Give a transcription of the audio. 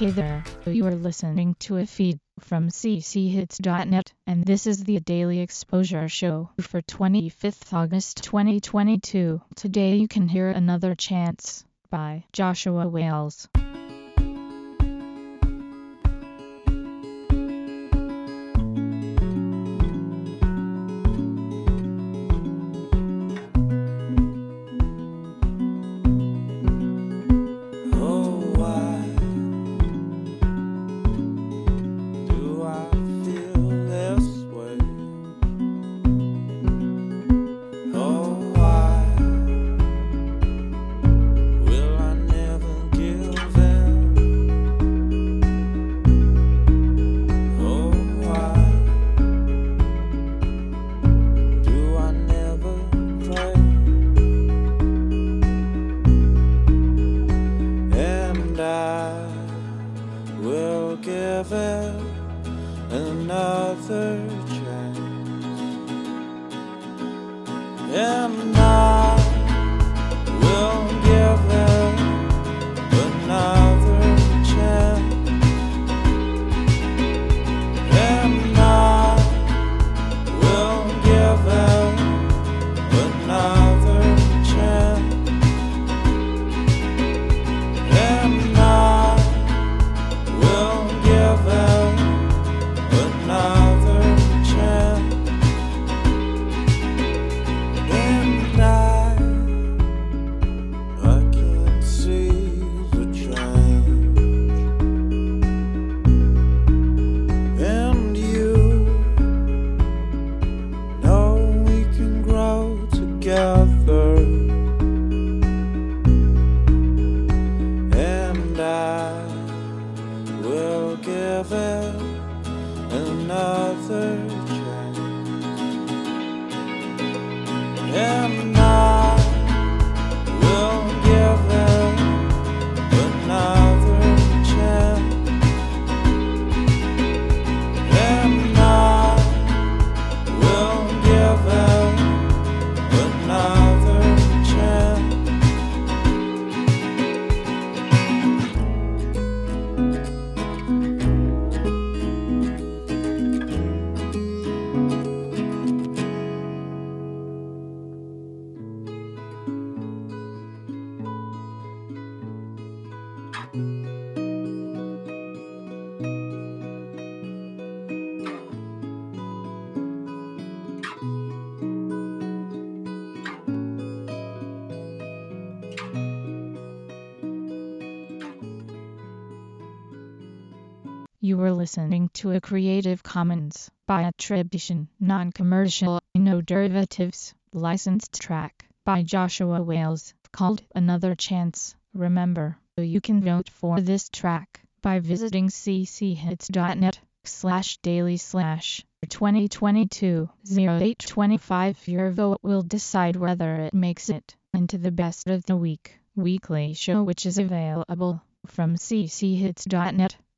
Hey there, you are listening to a feed from cchits.net, and this is the Daily Exposure Show for 25th August 2022. Today you can hear Another Chance by Joshua Wales. And I will give it another chance. And I will give it another chance. And I will give it another You were listening to a Creative Commons by attribution, non-commercial, no derivatives, licensed track by Joshua Wales called Another Chance. Remember, you can vote for this track by visiting cchits.net slash daily slash 2022 0825. Your vote will decide whether it makes it into the best of the week weekly show which is available from cchits.net